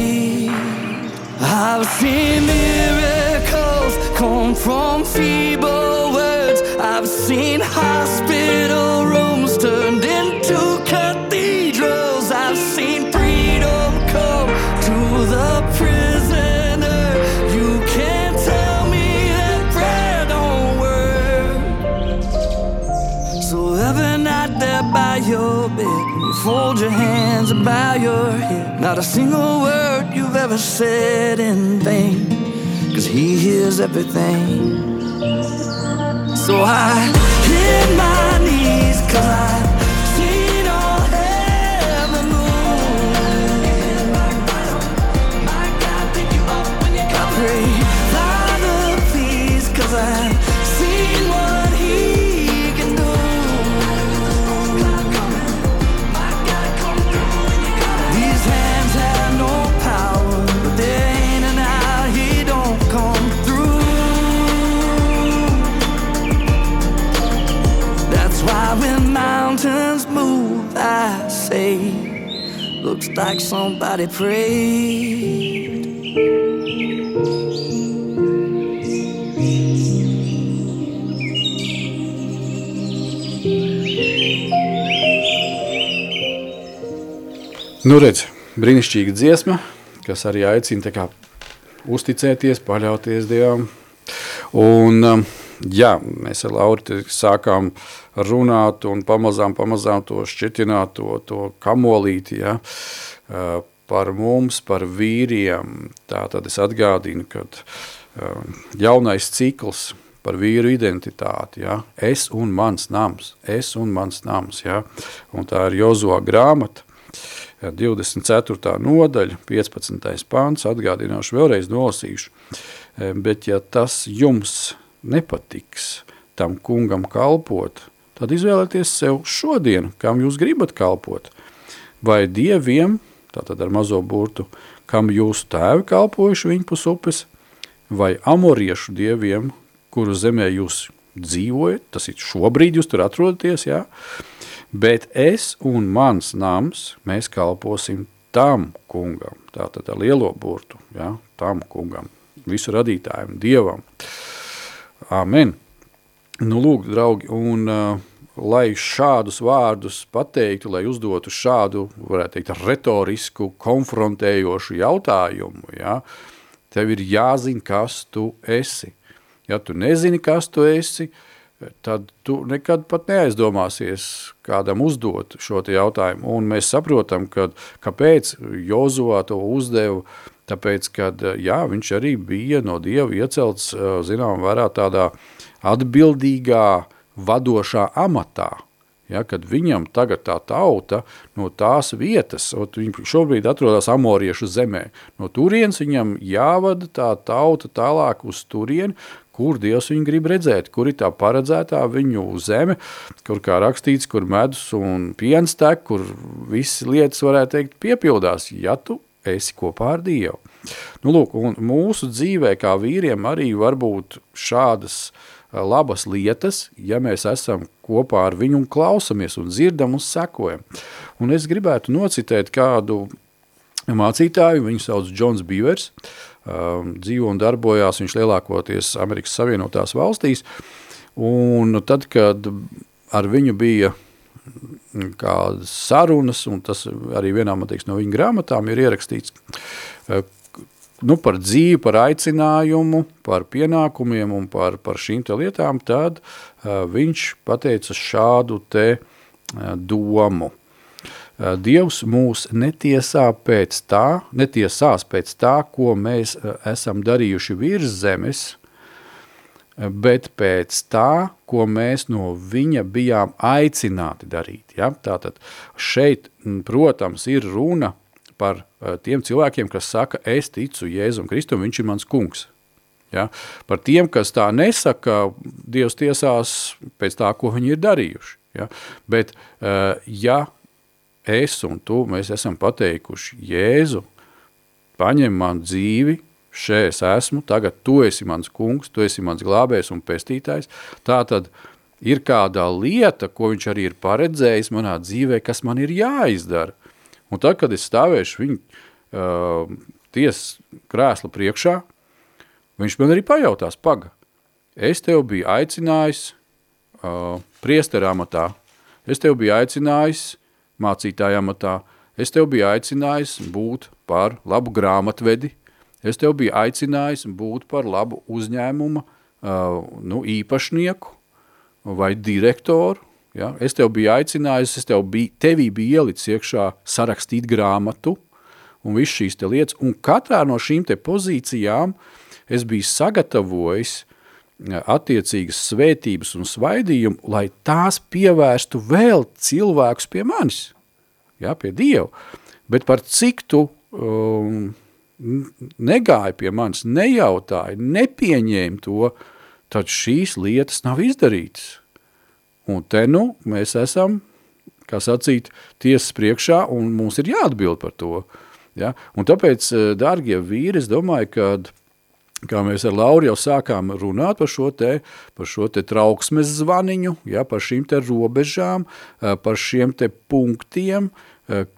Not a single word you've ever said in vain, cause he hears everything. So I hit my knees, cause I've like somebody prayed. Nu, redz, brīnišķīga dziesma, kas arī aicina kā uzticēties, paļauties Dievam. Un, um, jā, mēs ar Lauru sākām runāt un pamazām, pamazām to šķitināt, to, to kamolīti, uh, par mums, par vīriem. Tā tad es atgādinu, ka jaunais cikls par vīru identitāti, ja, es un mans nams, es un mans nams, ja, un tā ir Jozo grāmata, 24. nodaļa, 15. pāns, atgādināšu vēlreiz nolasīšu. Bet ja tas jums nepatiks tam kungam kalpot, tad izvēlieties sev šodien, kam jūs gribat kalpot. Vai dieviem, tātad ar mazo burtu, kam jūsu tēvi kalpojuši viņpus upes, vai amoriešu dieviem, kuru zemē jūs dzīvojat, tas ir šobrīd jūs tur atrodaties, jā, bet es un mans nams, mēs kalposim tam kungam, tātad ar lielo burtu, ja, tam kungam, visu radītājiem, dievam. Amen. Nu, lūk, draugi, un uh, lai šādus vārdus pateiktu, lai uzdotu šādu, varētu teikt, retorisku, konfrontējošu jautājumu, ja, tev ir jāzina, kas tu esi. Ja tu nezini, kas tu esi, uh, tad tu nekad pat neaizdomāsies kādam uzdot šo jautājumu. Un mēs saprotam, ka, kāpēc Jozovā to uzdevu, tāpēc, ka jā, viņš arī bija no Dieva iecelts, zinām, vērā tādā atbildīgā, vadošā amatā. Ja, kad viņam tagad tā tauta no tās vietas, viņi šobrīd atrodas amoriešu zemē, no turienes viņam jāvada tā tauta tālāk uz turieni, kur Dievs viņu grib redzēt, kur ir tā paredzētā viņu zeme, kur kā rakstīts, kur medus un piens tek, kur visas lietas varētu teikt piepildās, ja tu esi kopā ar Dievu. Nu, lūk, un mūsu dzīvē kā vīriem arī var būt šādas labas lietas, ja mēs esam kopā ar viņu un klausamies un dzirdam un sekojam. Un es gribētu nocitēt kādu mācītāju, viņu sauc Džons Bivers, uh, um, dzīvo un darbojās viņš lielākoties Amerikas Savienotās valstīs. Un tad, kad ar viņu bija kādas sarunas, un tas arī vienā teiks, no viņa grāmatām ir ierakstīts, uh, nu, par dzīvi, par aicinājumu, par pienākumiem un par, par šīm lietām, tad uh, viņš pateica šādu te uh, domu. Eh, Dievs mūs netiesā pēc tā, netiesās pēc tā, ko mēs eh, esam darījuši virs zemes, eh, bet pēc tā, ko mēs no viņa bijām aicināti darīt. Ja? Tātad šeit, protams, ir runa par tiem cilvēkiem, kas saka, es ticu Jēzum Kristum, viņš ir mans kungs. Ja? Par tiem, kas tā nesaka, Dievs tiesās pēc tā, ko viņi ir darījuši. Ja? Bet, ja es un tu, mēs esam pateikuši, Jēzu, paņem man dzīvi, še es esmu, tagad tu esi mans kungs, tu esi mans glābējs un pestītājs, tā tad ir kāda lieta, ko viņš arī ir paredzējis manā dzīvē, kas man ir jāizdara. Un tad, kad es stāvēšu viņu uh, tiesas krēsla priekšā, viņš man arī pajautās, paga, es tev biju aicinājis uh, priesterā amatā, es tev biju aicinājis mācītāja amatā, es tev biju aicinājis būt par labu grāmatvedi, es tev biju aicinājis būt par labu uzņēmuma uh, nu, īpašnieku vai direktoru, ja? es tev biju aicinājis, es tev biju, tevī biju ielicis iekšā sarakstīt grāmatu un viss šīs te lietas, un katrā no šīm te pozīcijām es biju sagatavojis attiecīgas svētības un svaidījumu, lai tās pievērstu vēl cilvēkus pie manis, ja, pie Dieva, bet par cik tu um, negāja pie manis, nejautāja, nepieņēma to, tad šīs lietas nav izdarītas. Un te nu mēs esam, kā sacīt, tiesas priekšā un mums ir jāatbild par to. Ja? Un tāpēc, eh, dārgie vīri, es domāju, ka kā mēs ar Lauru jau sākām runāt par šo te, par šo te trauksmes zvaniņu, ja, par šīm te robežām, eh, par šiem te punktiem, eh,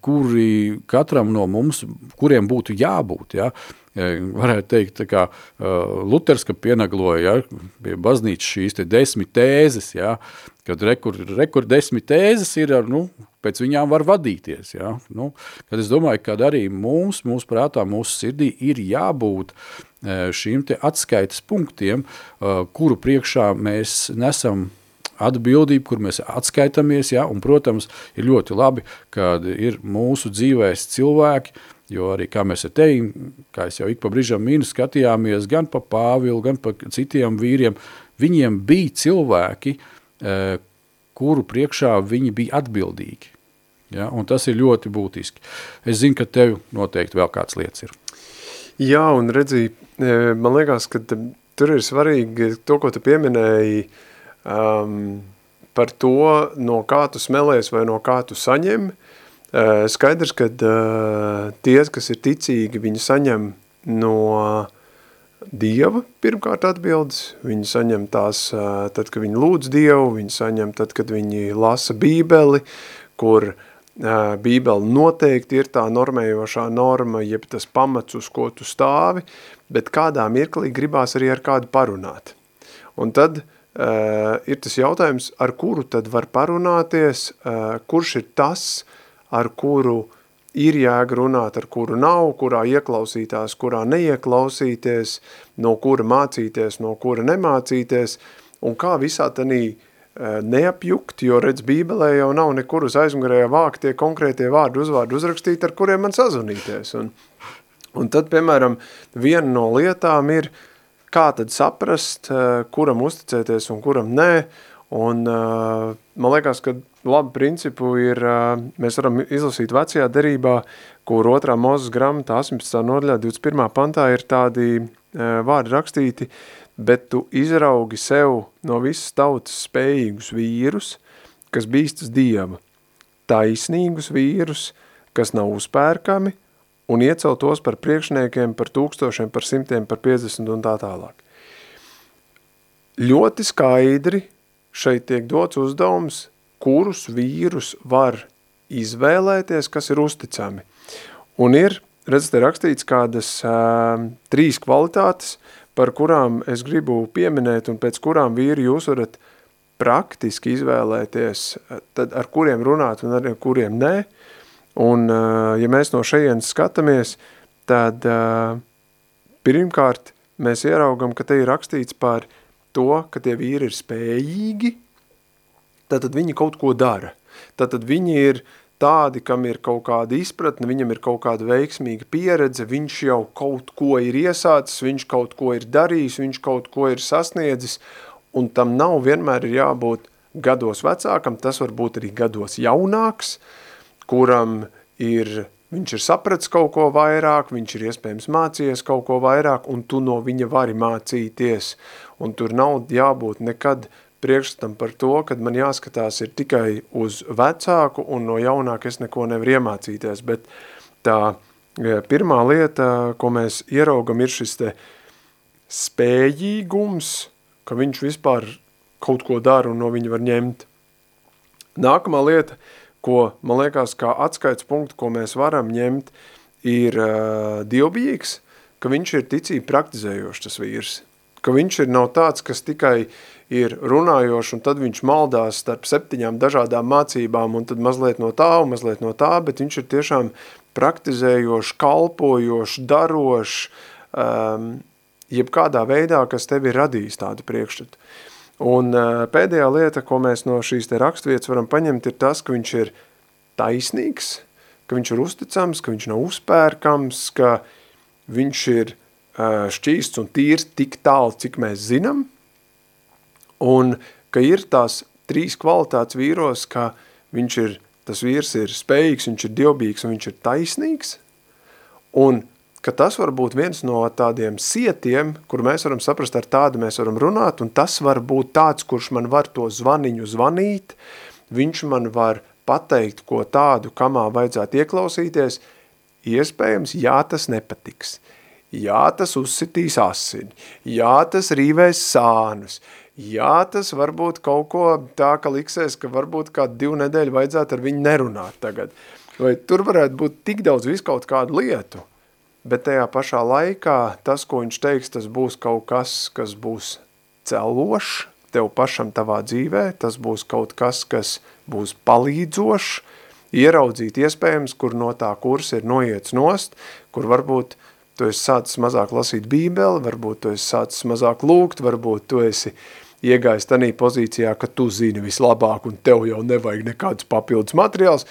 kuri katram no mums, kuriem būtu jābūt, ja, varētu teikt, kā uh, Luters, ka pienagloja, ja, pie baznīcas šīs te desmit tēzes, ja, kad rekur, rekur desmit tēzes ir, nu, pēc viņām var vadīties, ja, nu, kad es domāju, kad arī mums, mūsu prātā, mūsu sirdī ir jābūt šīm te atskaites punktiem, kuru priekšā mēs nesam atbildību, kur mēs atskaitamies, ja, un, protams, ir ļoti labi, kad ir mūsu dzīvēs cilvēki, Jo arī kā mēs ar tevi, kā es jau ik pa brīžam mīnu, skatījāmies gan pa Pāvilu, gan pa citiem vīriem, viņiem bija cilvēki, eh, kuru priekšā viņi bija atbildīgi. Ja, un tas ir ļoti būtiski. Es zinu, ka tev noteikti vēl kāds lietas ir. Jā, un redzi, eh, man liekas, ka tur ir svarīgi to, ko tu pieminēji, um, par to, no kā tu smelies vai no kā tu saņem, uh, skaidrs, ka eh, tie, kas ir ticīgi, viņi saņem no Dieva pirmkārt atbildes, viņi saņem tās eh, tad, kad viņi lūdz Dievu, viņi saņem tad, kad viņi lasa bībeli, kur bībeli noteikti ir tā normējošā norma, jeb tas pamats, uz ko tu stāvi, bet kādā mirklī gribās arī ar kādu parunāt. Un tad uh, ir tas jautājums, ar kuru tad var parunāties, uh, kurš ir tas, uh, ar kuru ir jēga runāt, ar kuru nav, kurā ieklausītās, kurā neieklausīties, no kura mācīties, no kura nemācīties, un kā visā tanī e, neapjukt, jo redz bībelē jau nav nekur uz aizmugurējā vāka tie konkrētie vārdi uzvārdi uzrakstīt, ar kuriem man sazunīties. Un, un tad, piemēram, viena no lietām ir, kā tad saprast, e, kuram uzticēties un kuram nē, un e, man liekas, ka labu principu ir, mēs varam izlasīt vecajā derībā, kur otrā mūzes grāmatā 18. nodaļā 21. pantā ir tādi vārdi rakstīti, bet tu izraugi sev no visas tautas spējīgus vīrus, kas bīstas Dieva, taisnīgus vīrus, kas nav uzpērkami, un iecelt tos par priekšniekiem, par tūkstošiem, par simtiem, par 50 un tā tālāk. Ļoti skaidri šeit tiek dots uzdevums kurus vīrus var izvēlēties, kas ir uzticami. Un ir, redzat, rakstīts kādas uh, trīs kvalitātes, par kurām es gribu pieminēt un pēc kurām vīri jūs varat praktiski izvēlēties, tad ar kuriem runāt un ar kuriem nē. Un, uh, ja mēs no šejienes skatāmies, tad uh, pirmkārt mēs ieraugam, ka te ir rakstīts par to, ka tie vīri ir spējīgi Tātad viņi kaut ko dara. Tātad viņi ir tādi, kam ir kaut kāda izpratne, viņam ir kaut kāda veiksmīga pieredze, viņš jau kaut ko ir iesācis, viņš kaut ko ir darījis, viņš kaut ko ir sasniedzis, un tam nav vienmēr ir jābūt gados vecākam, tas var būt arī gados jaunāks, kuram ir, viņš ir sapratis kaut ko vairāk, viņš ir iespējams mācījies kaut ko vairāk, un tu no viņa vari mācīties, un tur nav jābūt nekad priekšstatam par to, kad man jāskatās ir tikai uz vecāku un no jaunāka es neko nevaru iemācīties, bet tā e, pirmā lieta, ko mēs ieraugam, ir šis te spējīgums, ka viņš vispār kaut ko dara un no viņa var ņemt. Nākamā lieta, ko man liekas kā atskaits punktu, ko mēs varam ņemt, ir uh, dievbijīgs, ka viņš ir ticība praktizējošs tas vīrs, ka viņš ir nav tāds, kas tikai ir runājošs un tad viņš maldās starp septiņām dažādām mācībām un tad mazliet no tā un mazliet no tā, bet viņš ir tiešām praktizējošs, kalpojošs, darošs, um, jebkādā veidā, kas tevi ir radījis tādu priekšstatu. Un pēdējā lieta, ko mēs no šīs te rakstvietas varam paņemt, ir tas, ka viņš ir taisnīgs, ka viņš ir uzticams, ka viņš nav uzpērkams, ka viņš ir šķīsts un tīrs tik tālu, cik mēs zinām, un ka ir tās trīs kvalitātes vīros, ka viņš ir, tas vīrs ir spējīgs, viņš ir dievbīgs un viņš ir taisnīgs, un ka tas var būt viens no tādiem sietiem, kur mēs varam saprast, ar tādu mēs varam runāt, un tas var būt tāds, kurš man var to zvaniņu zvanīt, viņš man var pateikt, ko tādu, kamā vajadzētu ieklausīties, iespējams, jā, tas nepatiks. Jā, tas uzsitīs asini. Jā, tas rīvēs sānus. Jā, tas varbūt kaut ko tā, ka liksies, ka varbūt kādu divu nedēļu vajadzētu ar viņu nerunāt tagad. Vai tur varētu būt tik daudz viskaut kādu lietu – bet tajā pašā laikā tas, ko viņš teiks, tas būs kaut kas, kas būs celošs tev pašam tavā dzīvē, tas būs kaut kas, kas būs palīdzošs, ieraudzīt iespējams, kur no tā kursa ir noiets nost, kur varbūt tu esi sācis mazāk lasīt bībeli, varbūt tu esi sācis mazāk lūgt, varbūt tu esi iegājis tanī pozīcijā, ka tu zini vislabāk un tev jau nevajag nekādus papildus materiāls,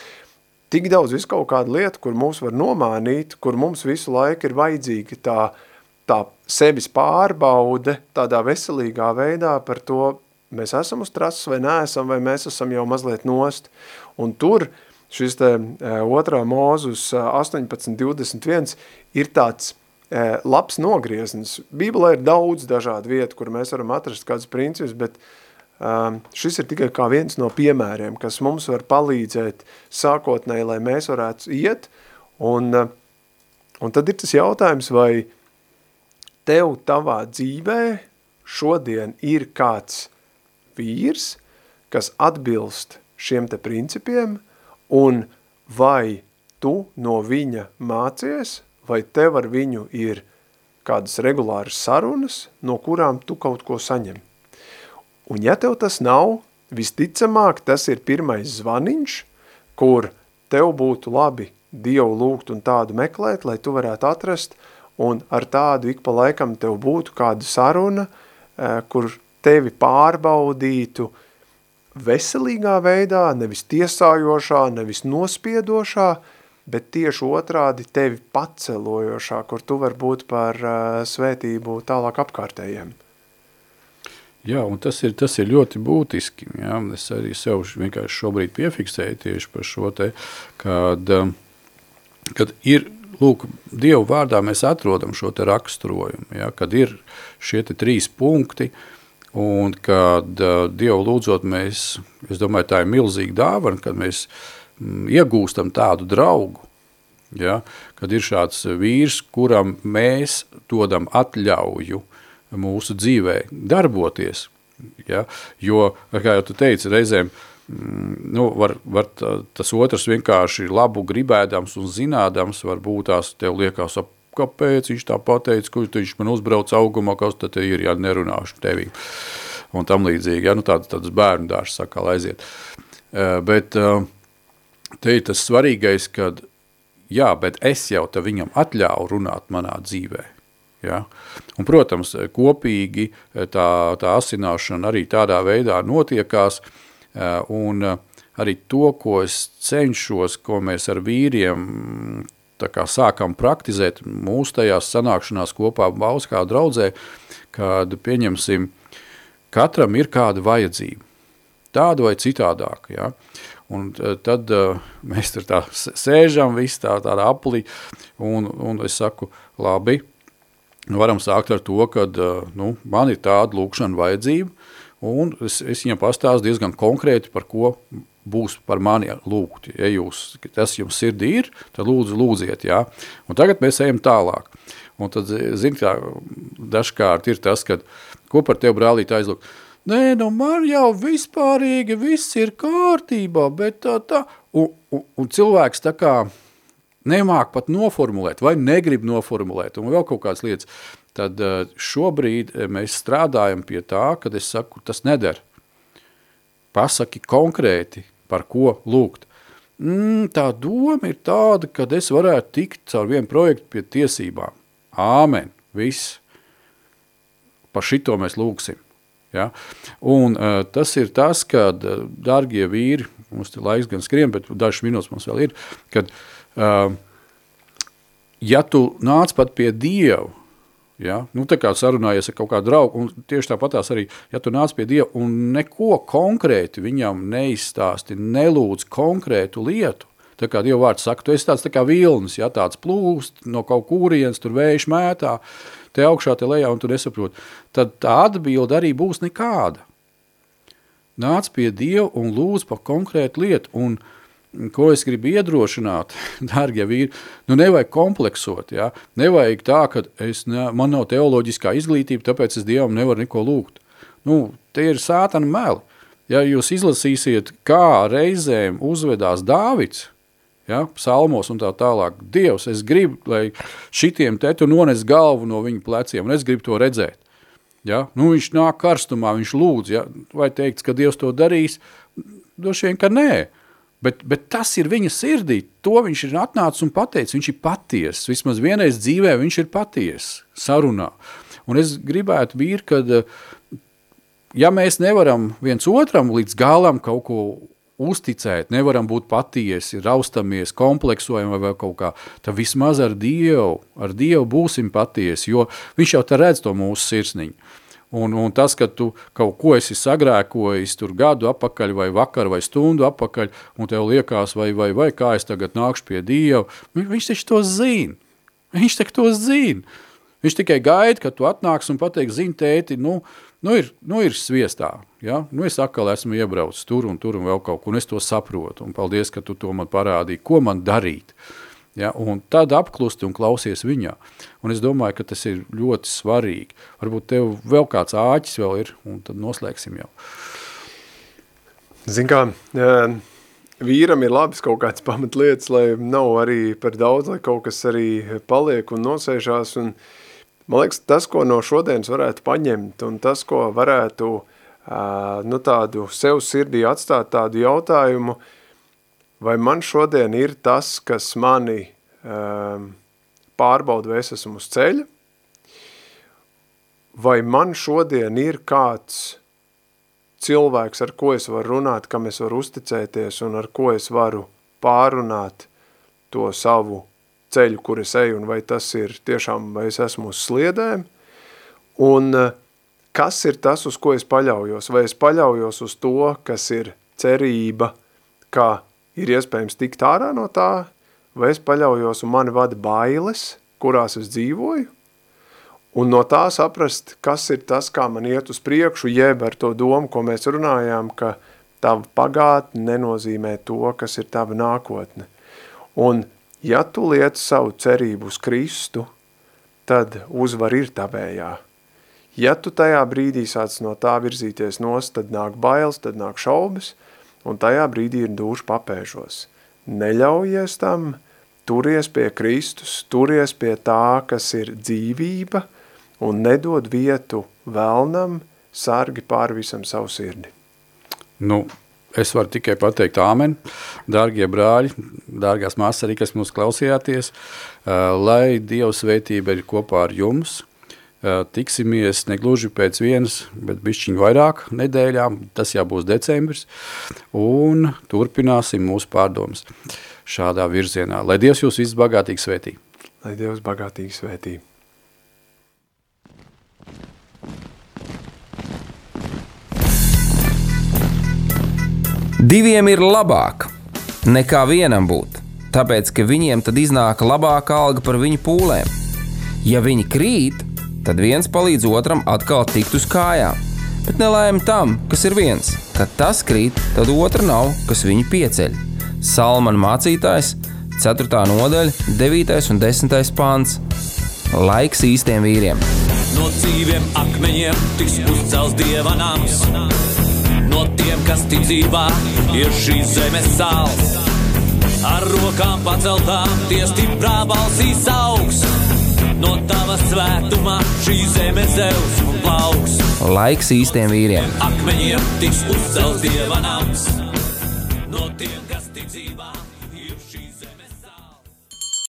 tik daudz visu kaut kādu lietu, kur mūs var nomānīt, kur mums visu laiku ir vajadzīga tā, tā sevis pārbaude tādā veselīgā veidā par to, mēs esam uz trases vai neesam, vai mēs esam jau mazliet nost. Un tur šis te e, otrā mūzus 18.21 ir tāds e, labs nogrieznis. Bībelē ir daudz dažādu vietu, kur mēs varam atrast kādus principus, bet uh, šis ir tikai kā viens no piemēriem, kas mums var palīdzēt sākotnēji, lai mēs varētu iet, un, uh, un tad ir tas jautājums, vai tev tavā dzīvē šodien ir kāds vīrs, kas atbilst šiem te principiem, un vai tu no viņa mācies, vai tev ar viņu ir kādas regulāras sarunas, no kurām tu kaut ko saņem. Un ja tev tas nav, visticamāk tas ir pirmais zvaniņš, kur tev būtu labi Dievu lūgt un tādu meklēt, lai tu varētu atrast, un ar tādu ik pa laikam tev būtu kāda saruna, eh, kur tevi pārbaudītu veselīgā veidā, nevis tiesājošā, nevis nospiedošā, bet tieši otrādi tevi pacelojošā, kur tu var būt par eh, svētību tālāk apkārtējiem. Jā, un tas ir, tas ir ļoti būtiski. Jā. Es arī sev vienkārši šobrīd piefiksēju tieši par šo te, kad, um, kad ir, lūk, Dievu vārdā mēs atrodam šo te raksturojumu, jā, kad ir šie te trīs punkti, un kad uh, Dievu lūdzot mēs, es domāju, tā ir milzīga dāvana, kad mēs mm, iegūstam tādu draugu, ja, kad ir šāds vīrs, kuram mēs dodam atļauju mūsu dzīvē darboties. Ja? Jo, kā jau tu teici, reizēm mm, nu, var, var tas otrs vienkārši labu gribēdams un zinādams, varbūt tās tev liekas, ap, kāpēc viņš tā pateica, kurš viņš man uzbrauc augumā, kas tad ir, ja nerunāšu tevī. Un tam līdzīgi, ja, nu tāds, tāds bērnu dārsts saka, aiziet. Uh, bet uh, te ir tas svarīgais, kad jā, bet es jau te viņam atļauju runāt manā dzīvē. Ja? Un, protams, kopīgi eh, tā, tā asināšana arī tādā veidā notiekās, eh, un eh, arī to, ko es cenšos, ko mēs ar vīriem tā kā sākam praktizēt mūsu tajās sanākšanās kopā Bauskā draudzē, kad pieņemsim, katram ir kāda vajadzība, tāda vai citādāka, ja? Un tad uh, mēs tur tā sēžam, visi tā, tāda aplī, un, un es saku, labi, Nu, varam sākt ar to, ka nu, man ir tāda lūkšana vajadzība, un es, es viņam pastāstu diezgan konkrēti, par ko būs par mani lūgt. Ja jūs, tas jums sirdī ir, tad lūdzu lūdziet, jā. Un tagad mēs ejam tālāk. Un tad, zin, kā dažkārt ir tas, kad, ko par tevi brālīt aizlūgt? Nē, nu man jau vispārīgi viss ir kārtībā, bet tā, tā. Un, un, un cilvēks tā kā, nemāk pat noformulēt, vai negrib noformulēt, un vēl kaut kādas lietas, tad uh, šobrīd mēs strādājam pie tā, kad es saku, tas neder. Pasaki konkrēti, par ko lūgt. Mm, tā doma ir tāda, ka es varētu tikt caur vienu projektu pie tiesībām. Āmen, viss. Par šito mēs lūgsim. Ja? Un uh, tas ir tas, kad, uh, dārgie vīri, mums te laiks gan skrien, bet dažas minūtes mums vēl ir, kad, uh, ja tu nāc pat pie Dievu, ja? nu, tā kā sarunājies ar kaut kādu draugu, un tieši tāpatās arī, ja tu nāc pie Dieva un neko konkrēti viņam neizstāsti, nelūdz konkrētu lietu, tā kā Dieva vārds saka, tu esi tāds tā kā vilnis, ja tāds plūst no kaut kurienes, tur vējš mētā, te augšā, te lejā, un tu nesaproti, tad tā atbilde arī būs nekāda. Nāc pie Dieva un lūdz par konkrētu lietu, un ko es gribu iedrošināt, [LAUGHS] dārgie vīri, nu nevajag kompleksot, ja? nevajag tā, ka ne, man nav teoloģiskā izglītība, tāpēc es Dievam nevaru neko lūgt. Nu, te ir sātana meli. Ja jūs izlasīsiet, kā reizēm uzvedās Dāvids, ja, psalmos un tā tālāk. Dievs, es gribu, lai šitiem te tu nones galvu no viņa pleciem, un es gribu to redzēt. Ja? Nu, viņš nāk karstumā, viņš lūdz, ja? vai teikts, ka Dievs to darīs? Droši vien, ka nē. Bet, bet tas ir viņa sirdī, to viņš ir atnācis un pateicis, viņš ir patiess, vismaz vienreiz dzīvē viņš ir patiess, sarunā. Un es gribētu vīri, kad, ja mēs nevaram viens otram līdz galam kaut ko uzticēt, nevaram būt patiesi, raustamies, kompleksojam vai vēl kaut kā, tad vismaz ar Dievu, ar Dievu būsim patiesi, jo viņš jau te redz to mūsu sirsniņu. Un, un tas, ka tu kaut ko esi sagrēkojis tur gadu apakaļ vai vakar vai stundu apakaļ, un tev liekas, vai, vai, vai kā es tagad nākšu pie Dieva, viņš taču to zina. Viņš taču to zina. Viņš tikai gaida, ka tu atnāks un pateiks, zini, tēti, nu, nu, ir, nu ir sviestā. Ja? Nu, es atkal esmu iebraucis tur un tur un vēl kaut kur, un es to saprotu. Un paldies, ka tu to man parādīji, ko man darīt. Ja? Un tad apklusti un klausies viņā. Un es domāju, ka tas ir ļoti svarīgi. Varbūt tev vēl kāds āķis vēl ir, un tad noslēgsim jau. Zin kā, vīram ir labas kaut kāds [LAUGHS] pamatlietas, lai nav arī par daudz, lai kaut kas arī paliek un nosēžās, un Man liekas, tas, ko no šodienas varētu paņemt un tas, ko varētu nu, tādu sev sirdī atstāt tādu jautājumu, vai man šodien ir tas, kas mani pārbauda, vai es esmu uz ceļa, vai man šodien ir kāds cilvēks, ar ko es varu runāt, kam es varu uzticēties un ar ko es varu pārunāt to savu ceļu, kur es eju, un vai tas ir tiešām, vai es esmu uz sliedēm, un eh, kas ir tas, uz ko es paļaujos, vai es paļaujos uz to, kas ir cerība, kā ir iespējams tikt ārā no tā, vai es paļaujos un mani vada bailes, kurās es dzīvoju, un no tā saprast, kas ir tas, kā man iet uz priekšu, jeb ar to domu, ko mēs runājām, ka tava pagātne nenozīmē to, kas ir tava nākotne. Un Ja tu liec savu cerību uz Kristu, tad uzvar ir tavējā. Ja tu tajā brīdī sāc no tā virzīties nost, tad nāk bailes, tad nāk šaubas, un tajā brīdī ir dūši papēžos. Neļaujies tam, turies pie Kristus, turies pie tā, kas ir dzīvība, un nedod vietu velnam, sargi pāri visam savu sirdi. Nu, Es varu tikai pateikt, Āmen, darbie brāļi, dārgās māsas, arī kas mūsu klausījāties, lai Dieva svētība ir kopā ar jums. Tiksimies ne gluži pēc vienas, bet bišķiņ vairāk nedēļām, tas jau būs decembris, un turpināsim mūsu pārdomas šādā virzienā. Lai Dievs jūs visus bagātīgi svētī. Lai Dievs bagātīgi svētī. Diviem ir labāk nekā vienam būt, tāpēc ka viņiem tad iznāk labāka alga par viņu pūlēm. Ja viņi krīt, tad viens palīdz otram atkal tikt uz kājām. Bet nelēma tam, kas ir viens, kad tas krīt, tad otra nav, kas viņu pieceļ. Salmāna mācītājs, 4. nodaļa, 9. un 10. pāns. Laiks īstiem vīriem. No dzīviem akmeņiem tiks uzcelts dieva nams no tiem, kas tic dzīvā, ir šīs zemes sāls. Ar rokām paceltām, tie stiprā balsīs augs. No tava svētumā šī zeme zeus un plauks. Laiks īstiem vīriem! Akmeņiem tiks uzcelts dieva nams. No tiem